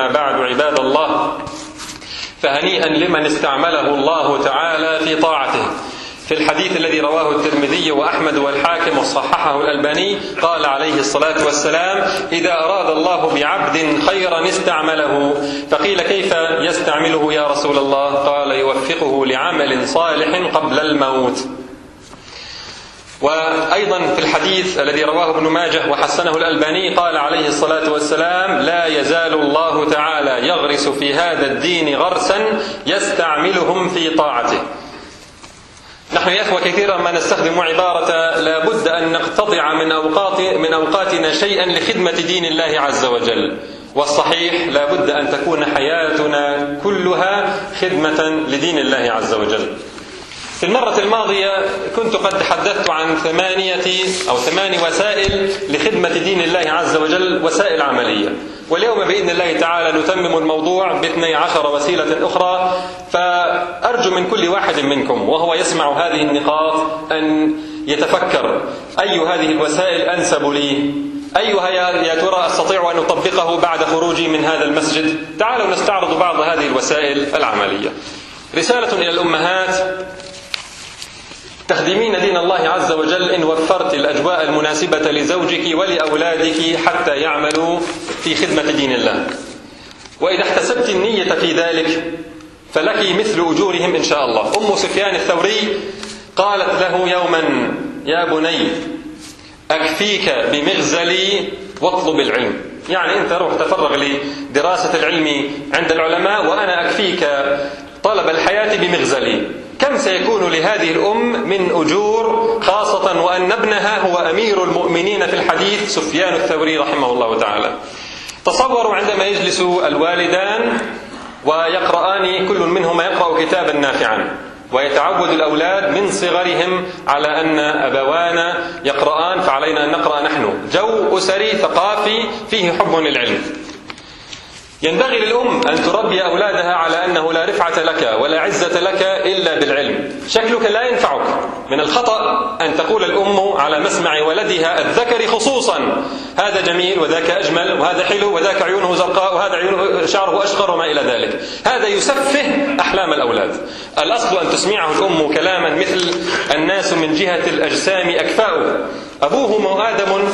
أما بعد عباد الله فهنيئا لمن استعمله الله تعالى في طاعته. في الحديث الذي رواه الترمذي وأحمد والحاكم وصححه الألباني قال عليه الصلاة والسلام إذا أراد الله بعبد خيرا استعمله. فقيل كيف يستعمله يا رسول الله؟ قال يوفقه لعمل صالح قبل الموت. وأيضا في الحديث الذي رواه ابن ماجه وحسنه الألباني قال عليه الصلاة والسلام لا يزال الله تعالى يغرس في هذا الدين غرسا يستعملهم في طاعته. نحن يا إخوة كثيرا ما نستخدم عبارة لابد أن نقتطع من اوقات من أوقاتنا شيئا لخدمة دين الله عز وجل. والصحيح لابد أن تكون حياتنا كلها خدمة لدين الله عز وجل. في المرة الماضية كنت قد تحدثت عن ثمانية أو ثمان وسائل لخدمة دين الله عز وجل وسائل عملية. واليوم بإذن الله تعالى نتمم الموضوع باثني عشر وسيلة أخرى. فأرجو من كل واحد منكم وهو يسمع هذه النقاط أن يتفكر. أي هذه الوسائل أنسب لي؟ أيها يا ترى أستطيع أن أطبقه بعد خروجي من هذا المسجد؟ تعالوا نستعرض بعض هذه الوسائل العملية. رسالة إلى الأمهات. تخدمين دين الله عز وجل إن وفرت الأجواء المناسبة لزوجك ولأولادك حتى يعملوا في خدمة دين الله. وإذا احتسبت النية في ذلك فلك مثل أجورهم إن شاء الله. أم سفيان الثوري قالت له يوما يا بني أكفيك بمغزلي واطلب العلم. يعني أنت روح تفرغ لدراسة العلم عند العلماء وأنا أكفيك طلب الحياة بمغزلي. كم سيكون لهذه الأم من أجور خاصة وأن ابنها هو أمير المؤمنين في الحديث سفيان الثوري رحمه الله تعالى. تصوروا عندما يجلس الوالدان ويقرآن كل منهما يقرأ كتابا نافعا ويتعود الأولاد من صغرهم على أن أبوانا يقرآن فعلينا أن نقرأ نحن. جو أسري ثقافي فيه حب للعلم. ينبغي للأم أن تربي أولادها على أنه لا رفعة لك ولا عزة لك إلا بالعلم. شكلك لا ينفعك. من الخطأ أن تقول الأم على مسمع ولدها الذكر خصوصا. هذا جميل وذاك أجمل وهذا حلو وذاك عيونه زرقاء وهذا عيونه شعره أشقر وما إلى ذلك. هذا يسفه أحلام الأولاد. الأصل أن تسمعه الأم كلاما مثل الناس من جهة الأجسام أكفاء أبوهم آدم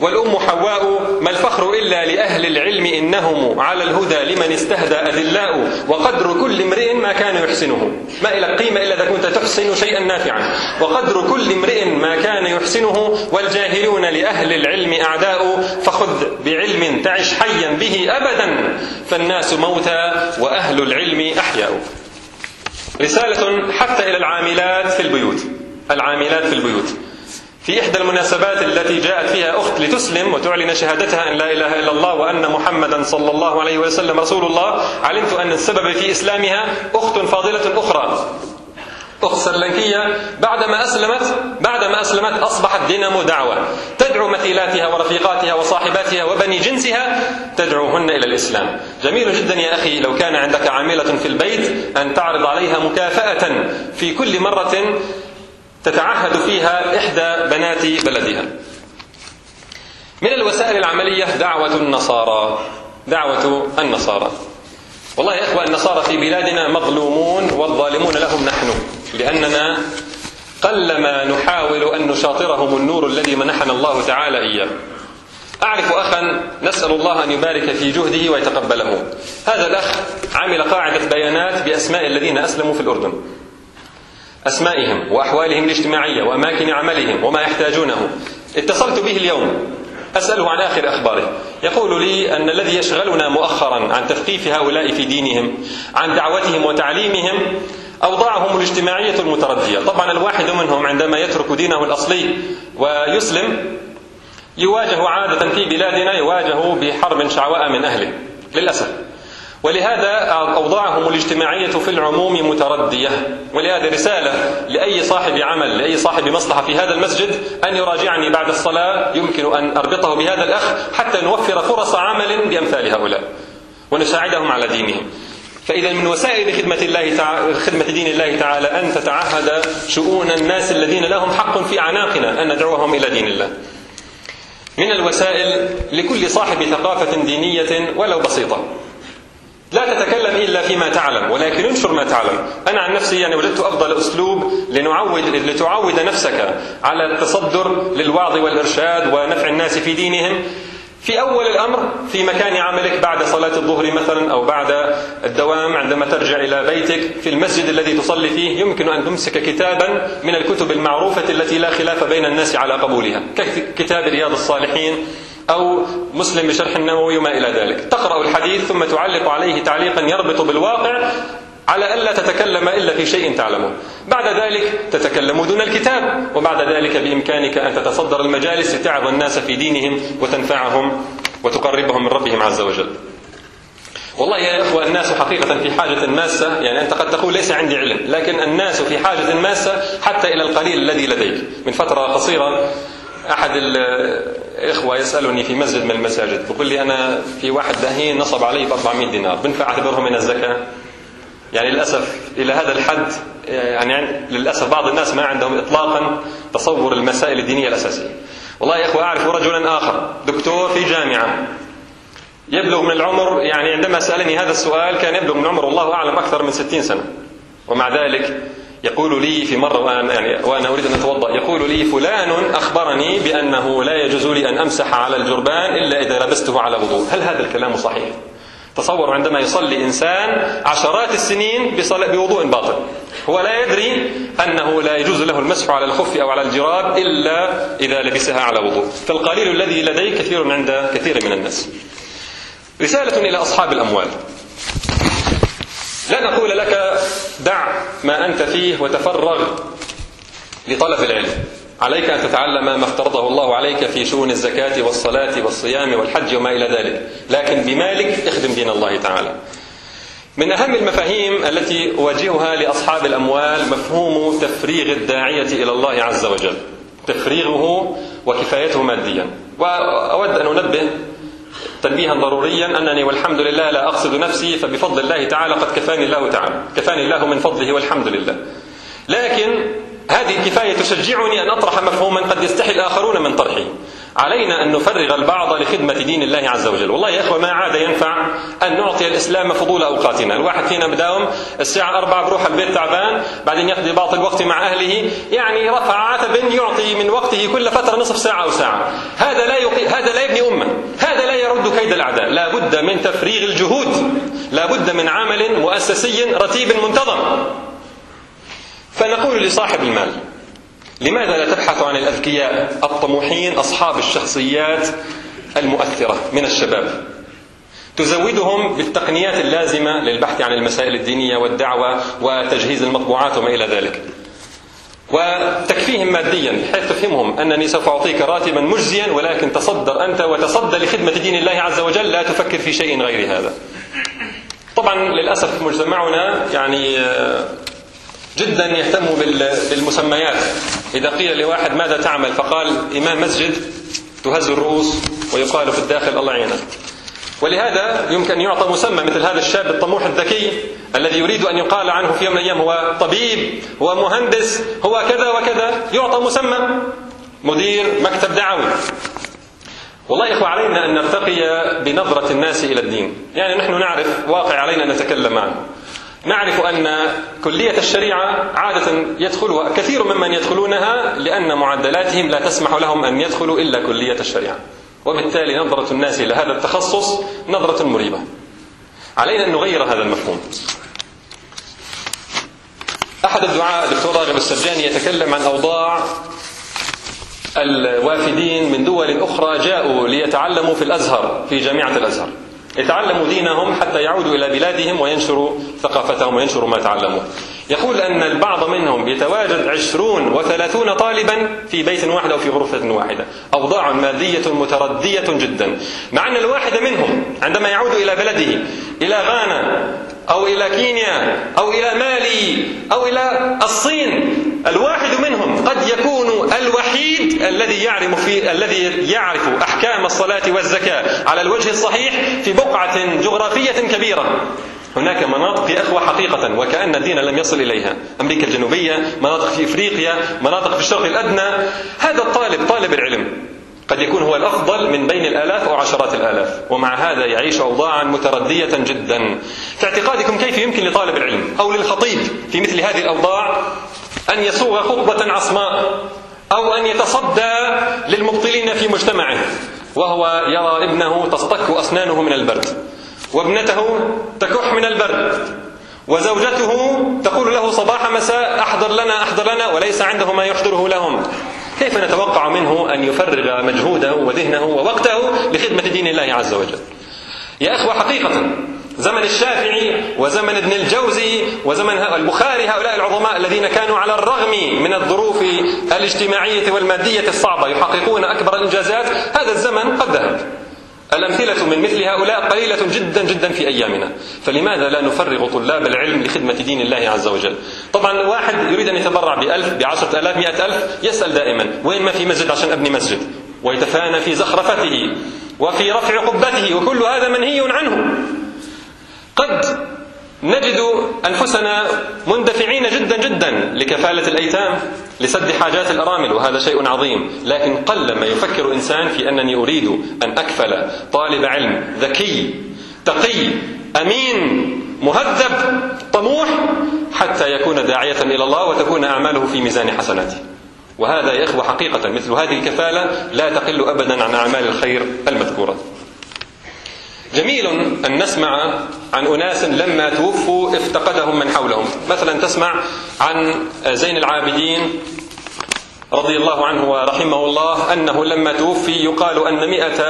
والأم حواء ما الفخر إلا لأهل العلم إنهم على الهدى لمن استهدى أذلاء وقدر كل امرئ ما كان يحسنه. ما إلى قيمة إلا إذا كنت تحسن شيئا نافعا. وقدر كل امرئ ما كان يحسنه والجاهلون لأهل العلم أعداء فخذ بعلم تعش حيا به أبدا. فالناس موتى وأهل العلم أحياء. رسالة حتى إلى العاملات في البيوت. العاملات في البيوت. في إحدى المناسبات التي جاءت فيها أخت لتسلم وتعلن شهادتها أن لا إله إلا الله وأن محمدا صلى الله عليه وسلم رسول الله علمت أن السبب في إسلامها أخت فاضلة أخرى. أخت سرلنكية بعدما أسلمت بعدما أسلمت أصبحت دينامو دعوة. تدعو مثيلاتها ورفيقاتها وصاحباتها وبني جنسها تدعوهن إلى الإسلام. جميل جدا يا أخي لو كان عندك عاملة في البيت أن تعرض عليها مكافأة في كل مرة تتعهد فيها إحدى بنات بلدها. من الوسائل العملية دعوة النصارى. دعوة النصارى. والله يا إخوة النصارى في بلادنا مظلومون والظالمون لهم نحن لأننا قلما نحاول أن نشاطرهم النور الذي منحنا الله تعالى إياه. أعرف أخا نسأل الله أن يبارك في جهده ويتقبله. هذا الأخ عمل قاعدة بيانات بأسماء الذين أسلموا في الأردن. أسمائهم وأحوالهم الاجتماعية وأماكن عملهم وما يحتاجونه. اتصلت به اليوم. أسأله عن آخر أخباره. يقول لي أن الذي يشغلنا مؤخرا عن تثقيف هؤلاء في دينهم عن دعوتهم وتعليمهم أوضاعهم الاجتماعية المتردية. طبعا الواحد منهم عندما يترك دينه الأصلي ويسلم يواجه عادة في بلادنا يواجه بحرب شعواء من أهله. للأسف. ولهذا أوضاعهم الاجتماعية في العموم متردية. ولهذا رسالة لأي صاحب عمل لأي صاحب مصلحة في هذا المسجد أن يراجعني بعد الصلاة يمكن أن أربطه بهذا الأخ حتى نوفر فرص عمل بأمثال هؤلاء. ونساعدهم على دينهم. فإذا من وسائل خدمة الله تعالى خدمة دين الله تعالى أن تتعهد شؤون الناس الذين لهم حق في أعناقنا أن ندعوهم إلى دين الله. من الوسائل لكل صاحب ثقافة دينية ولو بسيطة. لا تتكلم إلا فيما تعلم ولكن انشر ما تعلم. أنا عن نفسي يعني وجدت أفضل أسلوب لنعود لتعود نفسك على التصدر للوعظ والإرشاد ونفع الناس في دينهم. في أول الأمر في مكان عملك بعد صلاة الظهر مثلا أو بعد الدوام عندما ترجع إلى بيتك في المسجد الذي تصلي فيه يمكن أن تمسك كتابا من الكتب المعروفة التي لا خلاف بين الناس على قبولها. ككتاب رياض الصالحين أو مسلم بشرح النووي وما إلى ذلك. تقرأ الحديث ثم تعلق عليه تعليقا يربط بالواقع على ألا تتكلم إلا في شيء تعلمه. بعد ذلك تتكلم دون الكتاب وبعد ذلك بإمكانك أن تتصدر المجالس لتعظ الناس في دينهم وتنفعهم وتقربهم من ربهم عز وجل. والله يا إخوة الناس حقيقة في حاجة ماسة يعني أنت قد تقول ليس عندي علم لكن الناس في حاجة ماسة حتى إلى القليل الذي لديك. من فترة قصيرة أحد الإخوة يسألني في مسجد من المساجد يقول لي أنا في واحد دهين نصب علي ب 400 دينار بنفع أعتبرهم من الزكاة؟ يعني للأسف إلى هذا الحد يعني للأسف بعض الناس ما عندهم إطلاقا تصور المسائل الدينية الأساسية. والله يا أخوة أعرف رجلا آخر دكتور في جامعة. يبلغ من العمر يعني عندما سألني هذا السؤال كان يبلغ من عمر والله أعلم أكثر من ستين سنة. ومع ذلك يقول لي في مرة وأنا, يعني وأنا أريد أن أتوضأ. يقول لي فلان أخبرني بأنه لا يجوز لي أن أمسح على الجربان إلا إذا لبسته على وضوء هل هذا الكلام صحيح؟ تصور عندما يصلي إنسان عشرات السنين بوضوء باطل هو لا يدري أنه لا يجوز له المسح على الخف أو على الجراب إلا إذا لبسها على وضوء فالقليل الذي لديه كثير عند كثير من الناس. رسالة إلى أصحاب الأموال. لا نقول لك دع ما أنت فيه وتفرغ لطلب العلم. عليك أن تتعلم ما افترضه الله عليك في شؤون الزكاة والصلاة والصيام والحج وما إلى ذلك. لكن بمالك اخدم دين الله تعالى. من أهم المفاهيم التي أواجهها لأصحاب الأموال مفهوم تفريغ الداعية إلى الله عز وجل. تفريغه وكفايته ماديا. وأود أن أنبه تنبيها ضروريا أنني والحمد لله لا أقصد نفسي فبفضل الله تعالى قد كفاني الله تعالى. كفاني الله من فضله والحمد لله. لكن هذه الكفاية تشجعني أن أطرح مفهوما قد يستحي الآخرون من طرحه. علينا أن نفرغ البعض لخدمة دين الله عز وجل. والله يا إخوة ما عاد ينفع أن نعطي الإسلام فضول أوقاتنا. الواحد فينا بداوم الساعة أربعة بروح البيت تعبان بعدين يقضي بعض الوقت مع أهله. يعني رفع عتب يعطي من وقته كل فترة نصف ساعة أو ساعة. هذا لا يقي... هذا لا يبني أمة. هذا لا يرد كيد الأعداء. لا بد من تفريغ الجهود. لا بد من عمل مؤسسي رتيب منتظم. فنقول لصاحب المال لماذا لا تبحث عن الأذكياء الطموحين أصحاب الشخصيات المؤثرة من الشباب؟ تزودهم بالتقنيات اللازمة للبحث عن المسائل الدينية والدعوة وتجهيز المطبوعات وما إلى ذلك. وتكفيهم ماديا بحيث تفهمهم أنني سوف أعطيك راتبا مجزيا ولكن تصدر أنت وتصدى لخدمة دين الله عز وجل لا تفكر في شيء غير هذا. طبعا للأسف مجتمعنا يعني جدا يهتم بالمسميات. إذا قيل لواحد ماذا تعمل؟ فقال إمام مسجد تهز الرؤوس ويقال في الداخل الله يعينك. ولهذا يمكن أن يعطى مسمى مثل هذا الشاب الطموح الذكي الذي يريد أن يقال عنه في يوم من الأيام هو طبيب هو مهندس هو كذا وكذا يعطى مسمى مدير مكتب دعوي. والله إخوة علينا أن نرتقي بنظرة الناس إلى الدين. يعني نحن نعرف واقع علينا أن نتكلم عنه نعرف أن كلية الشريعة عادة يدخلها كثير ممن يدخلونها لأن معدلاتهم لا تسمح لهم أن يدخلوا إلا كلية الشريعة. وبالتالي نظرة الناس إلى هذا التخصص نظرة مريبة. علينا أن نغير هذا المفهوم. أحد الدعاء الدكتور راغب السرجاني يتكلم عن أوضاع الوافدين من دول أخرى جاءوا ليتعلموا في الأزهر في جامعة الأزهر. يتعلموا دينهم حتى يعودوا إلى بلادهم وينشروا ثقافتهم وينشروا ما تعلموا. يقول أن البعض منهم يتواجد عشرون وثلاثون طالبا في بيت واحد أو في غرفة واحدة. أوضاع مادية متردية جدا. مع أن الواحد منهم عندما يعود إلى بلده إلى غانا أو إلى كينيا أو إلى مالي أو إلى الصين. الواحد منهم قد يكون الوحيد الذي يعرف في الذي يعرف أحكام الصلاة والزكاة على الوجه الصحيح في بقعة جغرافية كبيرة. هناك مناطق يا أخوة حقيقة وكأن الدين لم يصل إليها. أمريكا الجنوبية مناطق في إفريقيا مناطق في الشرق الأدنى. هذا الطالب طالب العلم قد يكون هو الأفضل من بين الآلاف أو عشرات الآلاف. ومع هذا يعيش أوضاعا متردية جدا. في اعتقادكم كيف يمكن لطالب العلم أو للخطيب في مثل هذه الأوضاع أن يصوغ خطبة عصماء أو أن يتصدى للمبطلين في مجتمعه؟ وهو يرى ابنه تصطك أسنانه من البرد وابنته تكح من البرد وزوجته تقول له صباح مساء أحضر لنا أحضر لنا وليس عنده ما يحضره لهم. كيف نتوقع منه أن يفرغ مجهوده وذهنه ووقته لخدمة دين الله عز وجل؟ يا إخوة حقيقة زمن الشافعي وزمن ابن الجوزي وزمن البخاري هؤلاء العظماء الذين كانوا على الرغم من الظروف الاجتماعية والمادية الصعبة يحققون أكبر الإنجازات هذا الزمن قد ذهب. الأمثلة من مثل هؤلاء قليلة جدا جدا في أيامنا. فلماذا لا نفرغ طلاب العلم لخدمة دين الله عز وجل؟ طبعا واحد يريد أن يتبرع بألف بعشرة ألاف مئة ألف يسأل دائما وين ما في مسجد عشان أبني مسجد؟ ويتفانى في زخرفته وفي رفع قبته وكل هذا منهي عنه. قد نجد أنفسنا مندفعين جدا جدا لكفالة الأيتام. لسد حاجات الأرامل وهذا شيء عظيم. لكن قل ما يفكر إنسان في أنني أريد أن أكفل طالب علم ذكي تقي أمين مهذب طموح حتى يكون داعية إلى الله وتكون أعماله في ميزان حسناته. وهذا يا إخوة حقيقة مثل هذه الكفالة لا تقل أبدا عن أعمال الخير المذكورة. جميل أن نسمع عن أناس لما توفوا افتقدهم من حولهم. مثلا تسمع عن زين العابدين رضي الله عنه ورحمه الله أنه لما توفي يقال أن مئة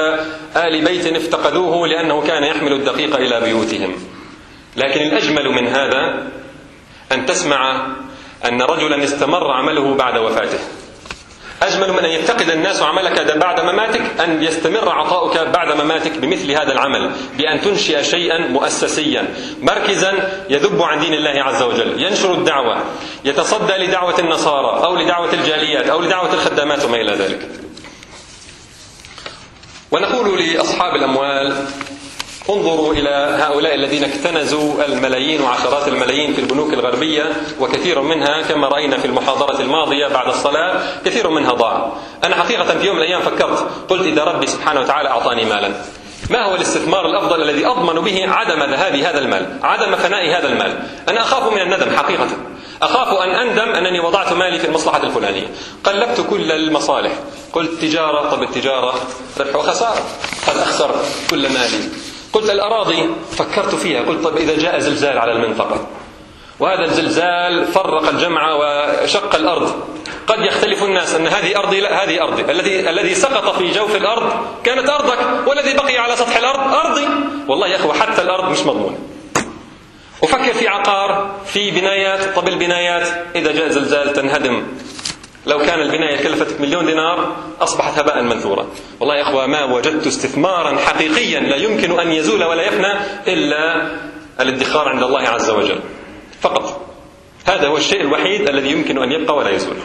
آل بيت افتقدوه لأنه كان يحمل الدقيق إلى بيوتهم. لكن الأجمل من هذا أن تسمع أن رجلا استمر عمله بعد وفاته. أجمل من أن يفتقد الناس عملك بعد مماتك أن يستمر عطاؤك بعد مماتك بمثل هذا العمل بأن تنشئ شيئا مؤسسيا. مركزا يذب عن دين الله عز وجل ينشر الدعوة يتصدى لدعوة النصارى أو لدعوة الجاليات أو لدعوة الخدامات وما إلى ذلك. ونقول لأصحاب الأموال انظروا إلى هؤلاء الذين اكتنزوا الملايين وعشرات الملايين في البنوك الغربية وكثير منها كما رأينا في المحاضرة الماضية بعد الصلاة كثير منها ضاع. أنا حقيقة في يوم من الأيام فكرت قلت إذا ربي سبحانه وتعالى أعطاني مالا. ما هو الاستثمار الأفضل الذي أضمن به عدم ذهاب هذا المال عدم فناء هذا المال؟ أنا أخاف من الندم حقيقة. أخاف أن أندم أنني وضعت مالي في المصلحة الفلانية. قلبت كل المصالح. قلت تجارة طب التجارة ربح وخسارة. قد أخسر كل مالي. قلت الأراضي فكرت فيها قلت طيب إذا جاء زلزال على المنطقة. وهذا الزلزال فرق الجمع وشق الأرض. قد يختلف الناس أن هذه أرضي لا هذه أرضي الذي الذي سقط في جوف الأرض كانت أرضك والذي بقي على سطح الأرض أرضي. والله يا أخوة حتى الأرض مش مضمونة. وفكر في عقار في بنايات طب البنايات إذا جاء زلزال تنهدم. لو كان البناية كلفتك مليون دينار أصبحت هباء منثورا. والله يا أخوة ما وجدت استثمارا حقيقيا لا يمكن أن يزول ولا يفنى إلا الادخار عند الله عز وجل. فقط. هذا هو الشيء الوحيد الذي يمكن أن يبقى ولا يزول.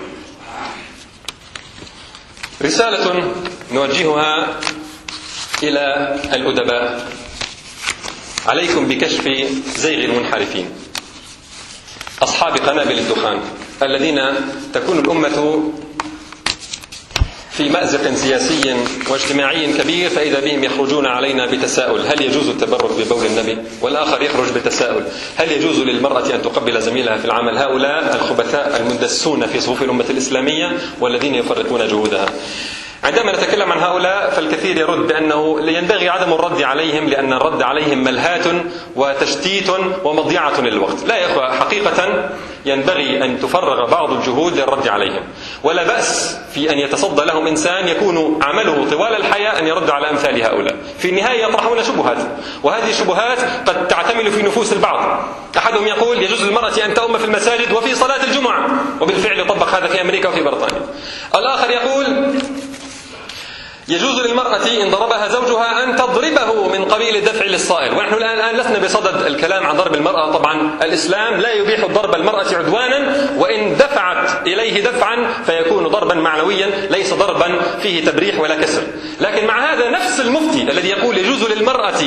رسالة نوجهها إلى الأدباء. عليكم بكشف زيغ المنحرفين. أصحاب قنابل الدخان. الذين تكون الأمة في مأزق سياسي واجتماعي كبير فإذا بهم يخرجون علينا بتساؤل. هل يجوز التبرك ببول النبي والآخر يخرج بتساؤل؟ هل يجوز للمرأة أن تقبل زميلها في العمل؟ هؤلاء الخبثاء المندسون في صفوف الأمة الإسلامية والذين يفرقون جهودها. عندما نتكلم عن هؤلاء فالكثير يرد بأنه ينبغي عدم الرد عليهم لأن الرد عليهم ملهاة وتشتيت ومضيعة للوقت. لا يا أخوة حقيقة ينبغي أن تفرغ بعض الجهود للرد عليهم. ولا بأس في أن يتصدى لهم إنسان يكون عمله طوال الحياة أن يرد على أمثال هؤلاء. في النهاية يطرحون شبهات. وهذه الشبهات قد تعتمل في نفوس البعض. أحدهم يقول يجوز للمرأة أن تؤم في المساجد وفي صلاة الجمعة. وبالفعل يطبق هذا في أمريكا وفي بريطانيا. الآخر يقول يجوز للمرأة إن ضربها زوجها أن تضربه من قبيل الدفع للصائل. ونحن الآن لسنا بصدد الكلام عن ضرب المرأة. طبعا الإسلام لا يبيح ضرب المرأة عدوانا وإن دفعت إليه دفعا فيكون ضربا معنويا ليس ضربا فيه تبريح ولا كسر. لكن مع هذا نفس المفتي الذي يقول يجوز للمرأة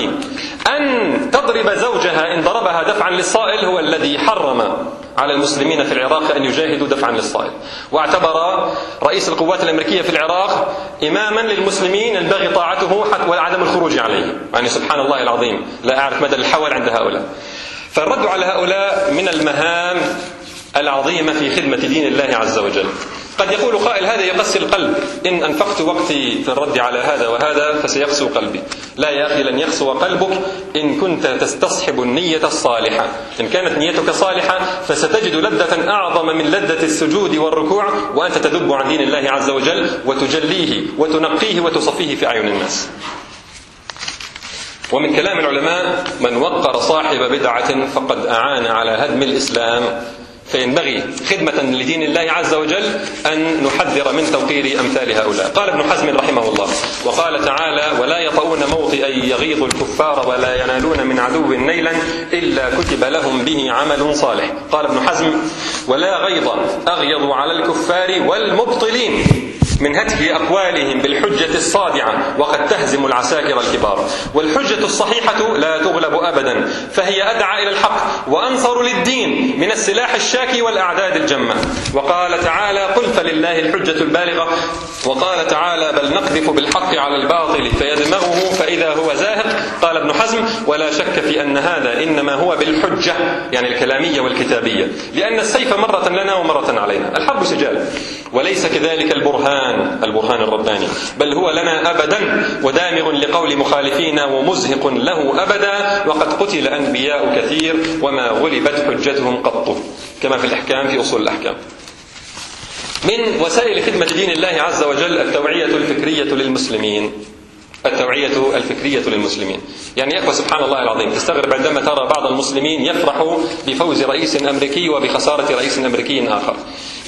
أن تضرب زوجها إن ضربها دفعا للصائل هو الذي حرم. على المسلمين في العراق أن يجاهدوا دفعا للصائل واعتبر رئيس القوات الأمريكية في العراق إماما للمسلمين ينبغي طاعته وعدم الخروج عليه. يعني سبحان الله العظيم لا أعرف مدى الحول عند هؤلاء. فالرد على هؤلاء من المهام العظيمة في خدمة دين الله عز وجل. قد يقول قائل هذا يقسي القلب. إن أنفقت وقتي في الرد على هذا وهذا فسيقسو قلبي. لا يا أخي لن يقسو قلبك إن كنت تستصحب النية الصالحة. إن كانت نيتك صالحة فستجد لذة أعظم من لذة السجود والركوع وأنت تذب عن دين الله عز وجل وتجليه وتنقيه وتصفيه في أعين الناس. ومن كلام العلماء من وقر صاحب بدعة فقد أعان على هدم الإسلام. فينبغي خدمة لدين الله عز وجل أن نحذر من توقير أمثال هؤلاء. قال ابن حزم رحمه الله وقال تعالى ولا يطؤون موطئا يغيظ الكفار ولا ينالون من عدو نيلا إلا كتب لهم به عمل صالح. قال ابن حزم ولا غيظ أغيظ على الكفار والمبطلين. من هتك أقوالهم بالحجة الصادعة وقد تهزم العساكر الكبار. والحجة الصحيحة لا تغلب أبدا فهي أدعى إلى الحق وأنصر للدين من السلاح الشاكي والأعداد الجمة. وقال تعالى قل فلله الحجة البالغة وقال تعالى بل نقذف بالحق على الباطل فيدمغه فإذا هو زاهق قال ابن حزم ولا شك في أن هذا إنما هو بالحجة يعني الكلامية والكتابية. لأن السيف مرة لنا ومرة علينا. الحرب سجال. وليس كذلك البرهان البرهان الرباني. بل هو لنا أبدا ودامغ لقول مخالفينا ومزهق له أبدا وقد قتل أنبياء كثير وما غلبت حجتهم قط. كما في الإحكام في أصول الأحكام. من وسائل خدمة دين الله عز وجل التوعية الفكرية للمسلمين. التوعية الفكرية للمسلمين. يعني يا سبحان الله العظيم تستغرب عندما ترى بعض المسلمين يفرح بفوز رئيس أمريكي وبخسارة رئيس أمريكي آخر.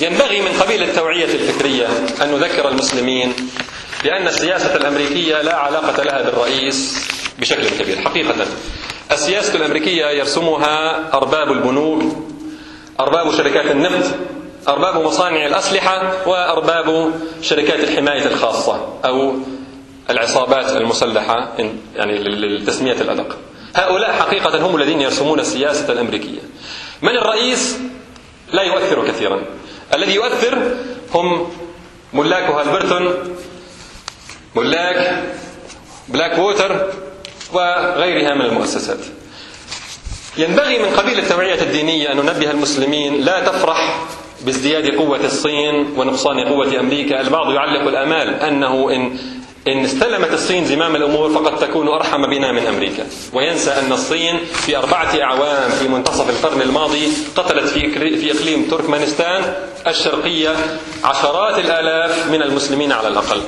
ينبغي من قبيل التوعية الفكرية أن نذكر المسلمين بأن السياسة الأمريكية لا علاقة لها بالرئيس بشكل كبير. حقيقة السياسة الأمريكية يرسمها أرباب البنوك أرباب شركات النفط أرباب مصانع الأسلحة وأرباب شركات الحماية الخاصة أو العصابات المسلحة يعني للتسمية الأدق. هؤلاء حقيقة هم الذين يرسمون السياسة الأمريكية. من الرئيس؟ لا يؤثر كثيرا. الذي يؤثر هم ملاك هالبرتون ملاك بلاك ووتر وغيرها من المؤسسات. ينبغي من قبيل التوعية الدينية أن ننبه المسلمين لا تفرح بازدياد قوة الصين ونقصان قوة أمريكا. البعض يعلق الآمال أنه إن إن استلمت الصين زمام الأمور فقد تكون أرحم بنا من أمريكا. وينسى أن الصين في أربعة أعوام في منتصف القرن الماضي قتلت في إقليم تركمانستان الشرقية عشرات الآلاف من المسلمين على الأقل.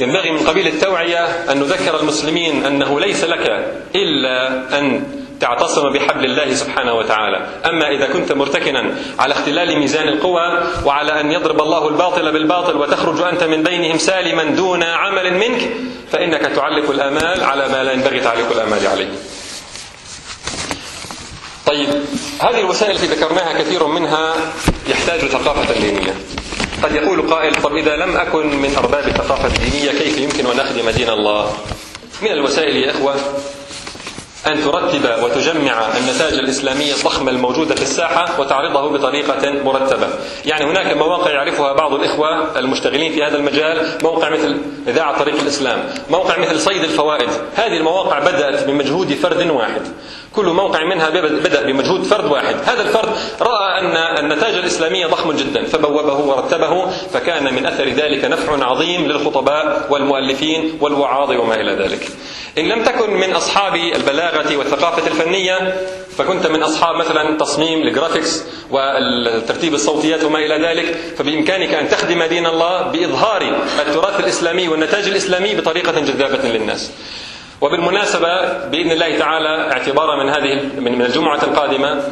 ينبغي من قبيل التوعية أن نذكر المسلمين أنه ليس لك إلا أن تعتصم بحبل الله سبحانه وتعالى. أما إذا كنت مرتكنا على اختلال ميزان القوى وعلى أن يضرب الله الباطل بالباطل وتخرج أنت من بينهم سالما دون عمل منك فإنك تعلق الآمال على ما لا ينبغي تعليق الآمال عليه. طيب هذه الوسائل التي ذكرناها كثير منها يحتاج ثقافة دينية. قد يقول قائل طب إذا لم أكن من أرباب الثقافة الدينية كيف يمكن أن أخدم دين الله؟ من الوسائل يا إخوة أن ترتب وتجمع النتائج الإسلامية الضخمة الموجودة في الساحة وتعرضه بطريقة مرتبة. يعني هناك مواقع يعرفها بعض الإخوة المشتغلين في هذا المجال موقع مثل إذاعة طريق الإسلام موقع مثل صيد الفوائد. هذه المواقع بدأت بمجهود فرد واحد. كل موقع منها بدأ بمجهود فرد واحد. هذا الفرد رأى أن النتاج الإسلامية ضخم جدا فبوبه ورتبه فكان من أثر ذلك نفع عظيم للخطباء والمؤلفين والوعاظ وما إلى ذلك. إن لم تكن من أصحاب البلاغة والثقافة الفنية فكنت من أصحاب مثلا تصميم الجرافيكس والترتيب الصوتيات وما إلى ذلك فبإمكانك أن تخدم دين الله بإظهار التراث الإسلامي والنتاج الإسلامي بطريقة جذابة للناس. وبالمناسبة بإذن الله تعالى اعتبارا من هذه من الجمعة القادمة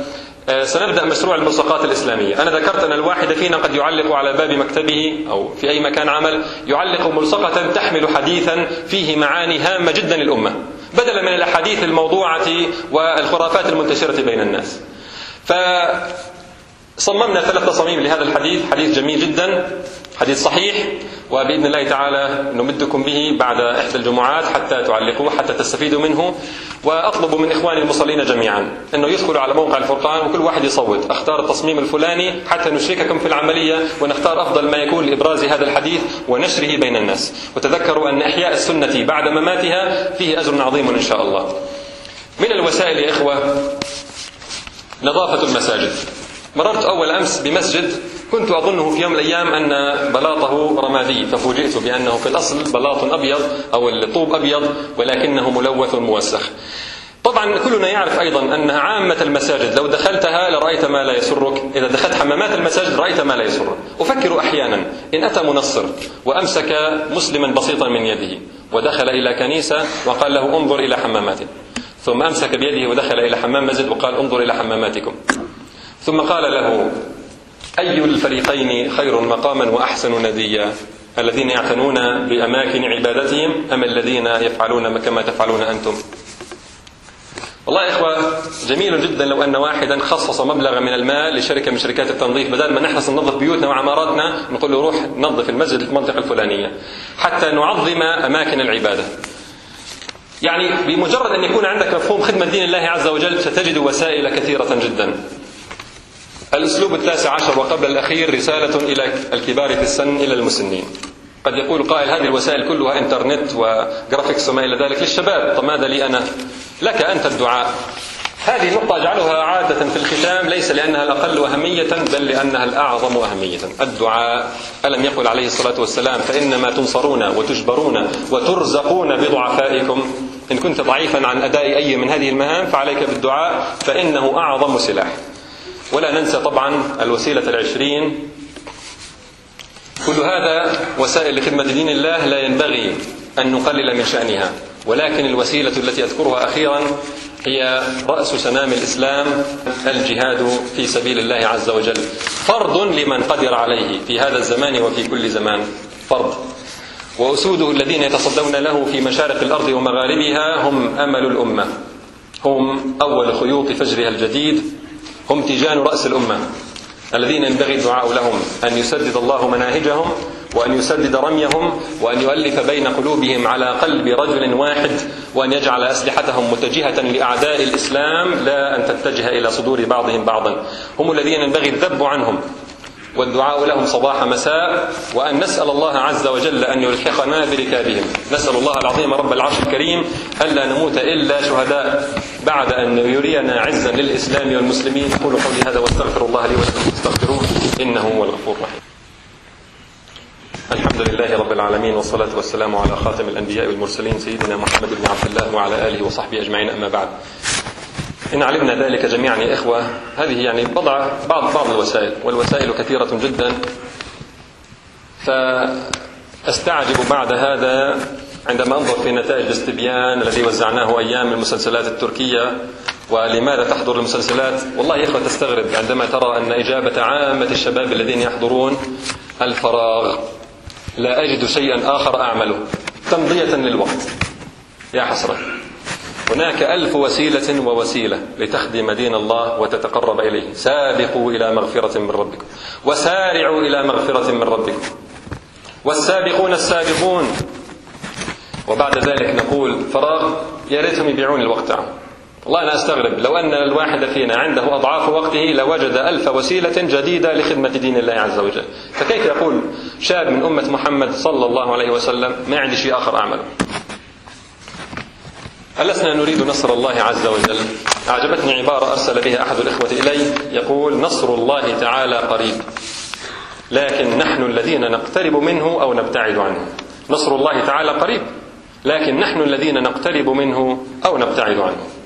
آه، سنبدأ مشروع الملصقات الإسلامية. أنا ذكرت أن الواحد فينا قد يعلق على باب مكتبه أو في أي مكان عمل يعلق ملصقة تحمل حديثا فيه معاني هامة جدا للأمة بدلا من الأحاديث الموضوعة والخرافات المنتشرة بين الناس. ف صممنا ثلاث تصاميم لهذا الحديث. حديث جميل جدا حديث صحيح وبإذن الله تعالى نمدكم به بعد إحدى الجمعات حتى تعلقوه حتى تستفيدوا منه. وأطلب من إخواني المصلين جميعا أنه يدخلوا على موقع الفرقان وكل واحد يصوت. أختار التصميم الفلاني حتى نشرككم في العملية ونختار أفضل ما يكون لإبراز هذا الحديث ونشره بين الناس. وتذكروا أن إحياء السنة بعد مماتها فيه أجر عظيم إن شاء الله. من الوسائل يا إخوة نظافة المساجد. مررت أول أمس بمسجد كنت أظنه في يوم من الأيام أن بلاطه رمادي ففوجئت بأنه في الأصل بلاط أبيض أو الطوب أبيض ولكنه ملوث موسخ. طبعا كلنا يعرف أيضا أن عامة المساجد. لو دخلتها لرأيت ما لا يسرك. إذا دخلت حمامات المساجد رأيت ما لا يسرك. أفكر أحيانا إن أتى منصر وأمسك مسلما بسيطا من يده ودخل إلى كنيسة وقال له انظر إلى حماماتنا ثم أمسك بيده ودخل إلى حمام مسجد وقال انظر إلى حماماتكم. ثم قال له أي الفريقين خير مقاما وأحسن نديا؟ الذين يعتنون بأماكن عبادتهم أم الذين يفعلون كما تفعلون أنتم؟ والله يا إخوة جميل جدا لو أن واحدا خصص مبلغا من المال لشركة من شركات التنظيف بدل ما نحرص ننظف بيوتنا وعماراتنا نقول له روح نظف المسجد في المنطقة الفلانية حتى نعظم أماكن العبادة. يعني بمجرد أن يكون عندك مفهوم خدمة دين الله عز وجل ستجد وسائل كثيرة جدا. الأسلوب التاسع عشر وقبل الأخير رسالة إلى الكبار في السن إلى المسنين. قد يقول قائل هذه الوسائل كلها إنترنت وجرافيكس وما إلى ذلك للشباب طب ماذا لي أنا؟ لك أنت الدعاء. هذه النقطة أجعلها عادة في الختام ليس لأنها الأقل أهمية بل لأنها الأعظم أهمية. الدعاء ألم يقل عليه الصلاة والسلام فإنما تنصرون وتجبرون وترزقون بضعفائكم. إن كنت ضعيفا عن أداء أي من هذه المهام فعليك بالدعاء فإنه أعظم سلاح. ولا ننسى طبعا الوسيلة العشرين. كل هذا وسائل لخدمة دين الله لا ينبغي أن نقلل من شأنها ولكن الوسيلة التي أذكرها أخيرا هي رأس سنام الإسلام الجهاد في سبيل الله عز وجل. فرض لمن قدر عليه في هذا الزمان وفي كل زمان. فرض. وأسوده الذين يتصدون له في مشارق الأرض ومغاربها هم أمل الأمة. هم أول خيوط فجرها الجديد. هم تيجان رأس الأمة الذين ينبغي الدعاء لهم أن يسدد الله مناهجهم وأن يسدد رميهم وأن يؤلف بين قلوبهم على قلب رجل واحد وأن يجعل أسلحتهم متجهة لأعداء الإسلام لا أن تتجه إلى صدور بعضهم بعضا. هم الذين ينبغي الذب عنهم والدعاء لهم صباح مساء وأن نسأل الله عز وجل أن يلحقنا بركابهم. نسأل الله العظيم رب العرش الكريم ألا نموت إلا شهداء. بعد أن يرينا عزا للإسلام والمسلمين أقول قولي هذا واستغفر الله لي ولكم. فاستغفروه إنه هو الغفور الرحيم. الحمد لله رب العالمين والصلاة والسلام على خاتم الأنبياء والمرسلين سيدنا محمد بن عبد الله وعلى آله وصحبه أجمعين أما بعد. إن علمنا ذلك جميعا يا إخوة هذه يعني بضع بعض بعض الوسائل والوسائل كثيرة جدا. فأستعجب بعد هذا عندما أنظر في نتائج الاستبيان الذي وزعناه أيام المسلسلات التركية ولماذا تحضر المسلسلات؟ والله يا إخوة تستغرب عندما ترى أن إجابة عامة الشباب الذين يحضرون الفراغ. لا أجد شيئا آخر أعمله. تمضية للوقت. يا حسرة. هناك ألف وسيلة ووسيلة لتخدم دين الله وتتقرب إليه. سابقوا إلى مغفرة من ربكم. وسارعوا إلى مغفرة من ربكم. والسابقون السابقون وبعد ذلك نقول فراغ يا ريتهم يبيعون الوقت عنه والله أنا أستغرب لو أن الواحد فينا عنده أضعاف وقته لوجد ألف وسيلة جديدة لخدمة دين الله عز وجل. فكيف يقول شاب من أمة محمد صلى الله عليه وسلم ما عندي شيء آخر أعمله ألسنا نريد نصر الله عز وجل؟ أعجبتني عبارة أرسل بها أحد الإخوة إلي يقول نصر الله تعالى قريب لكن نحن الذين نقترب منه أو نبتعد عنه. نصر الله تعالى قريب. لكن نحن الذين نقترب منه أو نبتعد عنه.